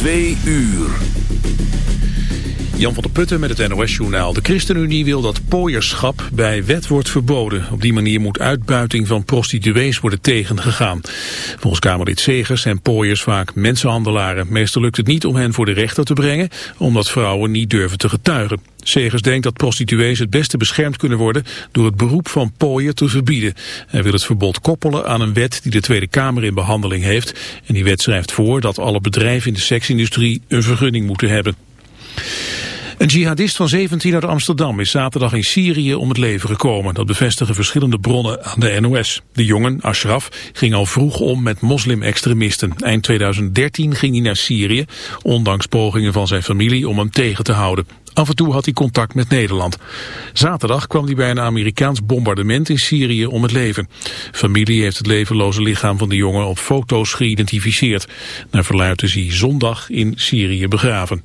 Twee uur. Jan van der Putten met het NOS-journaal. De ChristenUnie wil dat pooierschap bij wet wordt verboden. Op die manier moet uitbuiting van prostituees worden tegengegaan. Volgens Kamerlid Segers zijn pooiers vaak mensenhandelaren. Meestal lukt het niet om hen voor de rechter te brengen... omdat vrouwen niet durven te getuigen. Segers denkt dat prostituees het beste beschermd kunnen worden... door het beroep van pooier te verbieden. Hij wil het verbod koppelen aan een wet die de Tweede Kamer in behandeling heeft. En die wet schrijft voor dat alle bedrijven in de seksindustrie een vergunning moeten hebben. Een jihadist van 17 uit Amsterdam is zaterdag in Syrië om het leven gekomen. Dat bevestigen verschillende bronnen aan de NOS. De jongen, Ashraf, ging al vroeg om met moslim-extremisten. Eind 2013 ging hij naar Syrië, ondanks pogingen van zijn familie om hem tegen te houden. Af en toe had hij contact met Nederland. Zaterdag kwam hij bij een Amerikaans bombardement in Syrië om het leven. Familie heeft het levenloze lichaam van de jongen op foto's geïdentificeerd. Naar verluidt is hij zondag in Syrië begraven.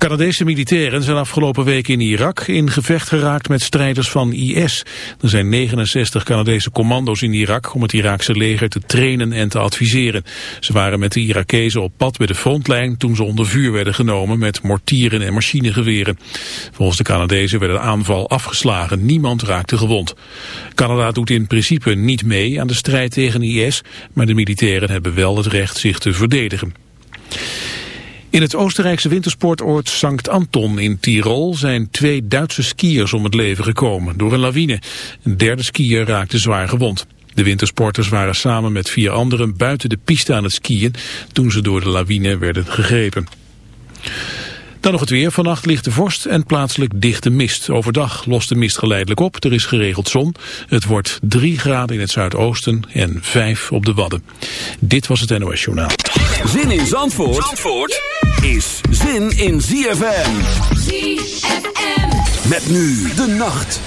Canadese militairen zijn afgelopen week in Irak in gevecht geraakt met strijders van IS. Er zijn 69 Canadese commando's in Irak om het Iraakse leger te trainen en te adviseren. Ze waren met de Irakezen op pad bij de frontlijn toen ze onder vuur werden genomen met mortieren en machinegeweren. Volgens de Canadezen werd de aanval afgeslagen. Niemand raakte gewond. Canada doet in principe niet mee aan de strijd tegen IS, maar de militairen hebben wel het recht zich te verdedigen. In het Oostenrijkse wintersportoord Sankt Anton in Tirol zijn twee Duitse skiers om het leven gekomen door een lawine. Een derde skier raakte zwaar gewond. De wintersporters waren samen met vier anderen buiten de piste aan het skiën toen ze door de lawine werden gegrepen. Dan nog het weer. Vannacht ligt de vorst en plaatselijk dichte mist. Overdag lost de mist geleidelijk op. Er is geregeld zon. Het wordt 3 graden in het zuidoosten en 5 op de Wadden. Dit was het NOS Journaal. Zin in Zandvoort, Zandvoort is zin in ZFM. ZFM. Met nu de nacht.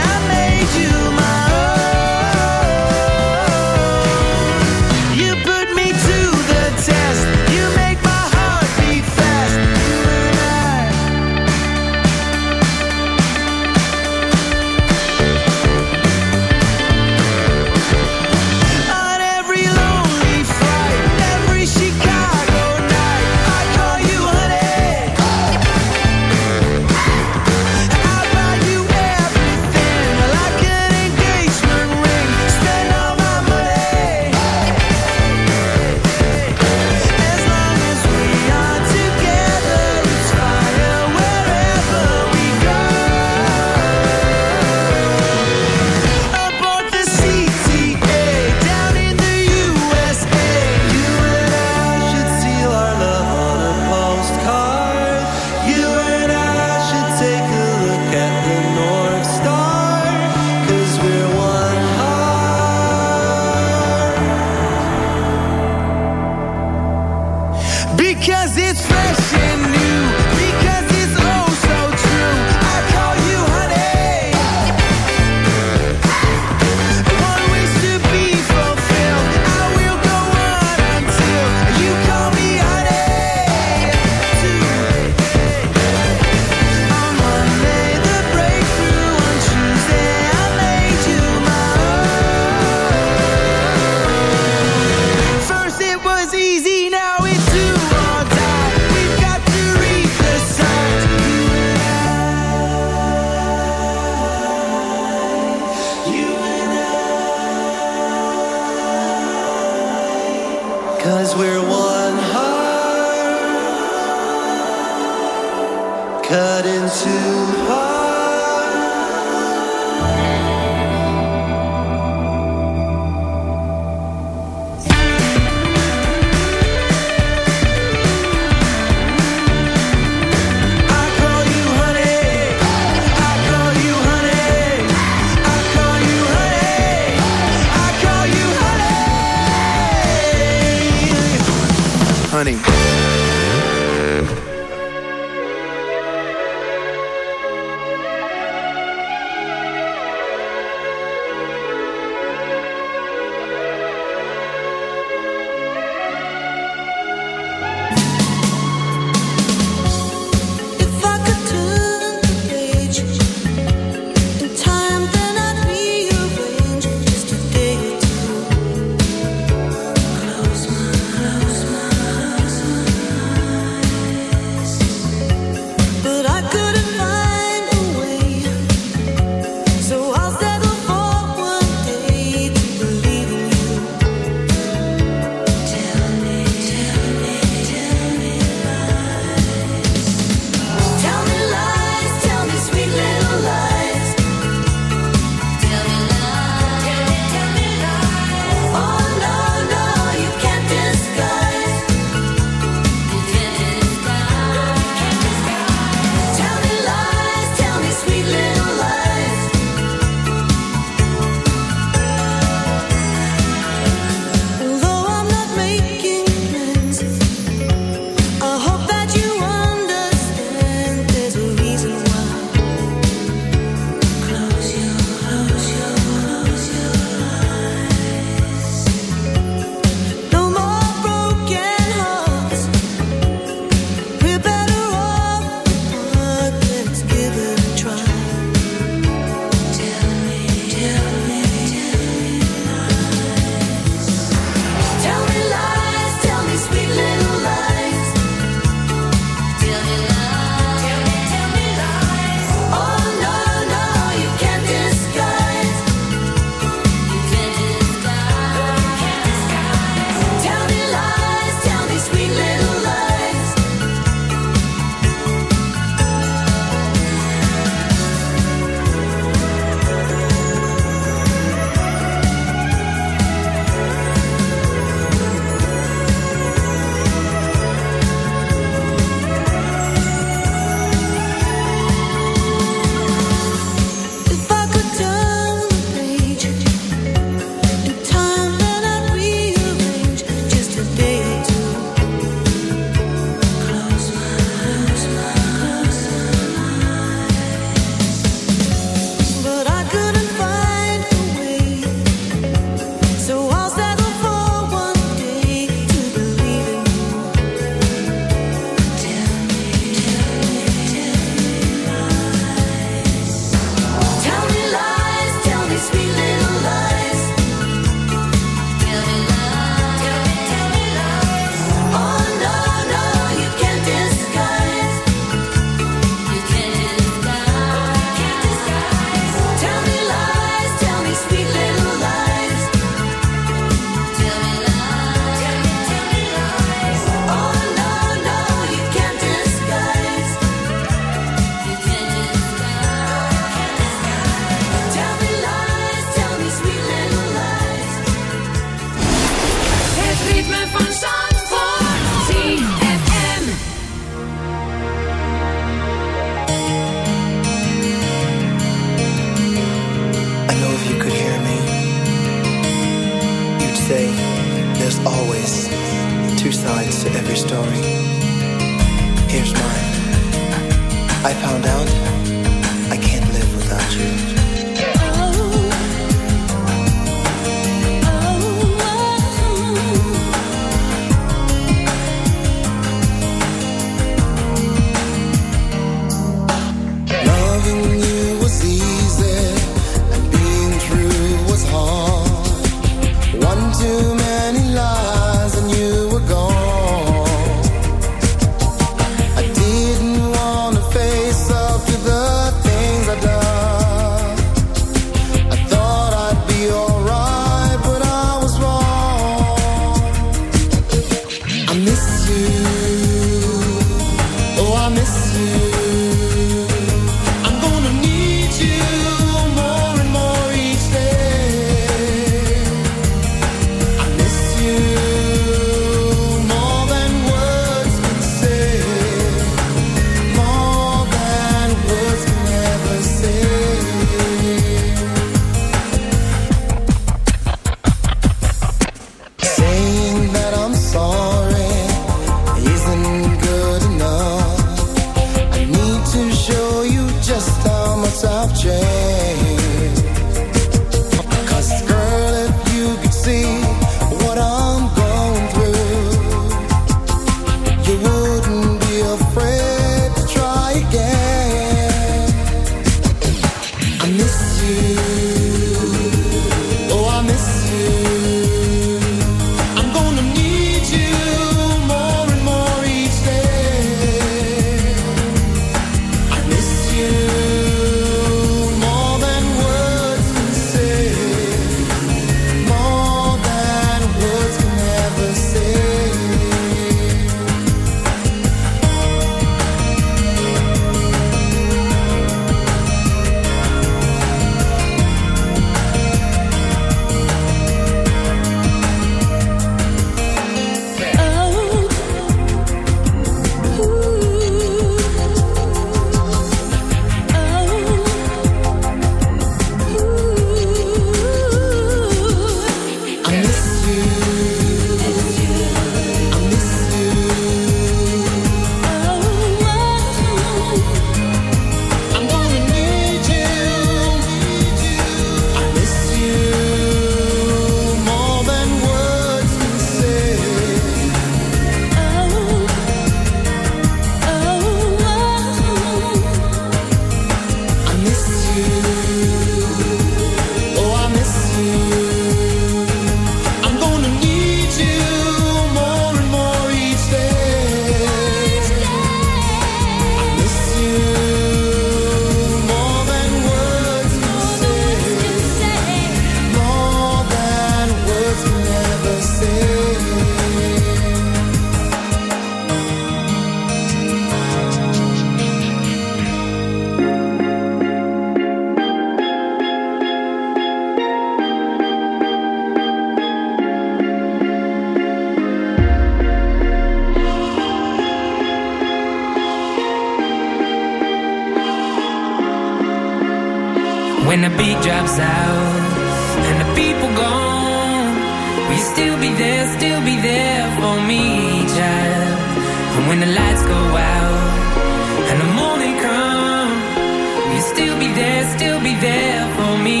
still be there, still be there for me,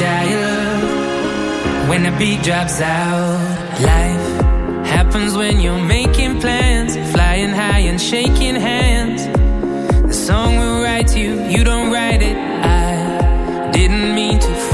child. When the beat drops out, life happens when you're making plans, flying high and shaking hands. The song will write you, you don't write it. I didn't mean to.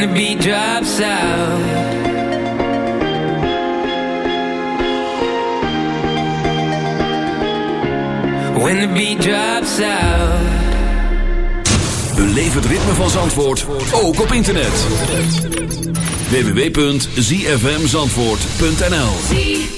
and the beat drops out When the beat drops out. Beleef het ritme van Zandvoort, ook op internet. www.zfmzandvoort.nl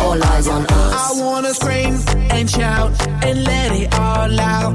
all eyes on us. I wanna scream and shout and let it all out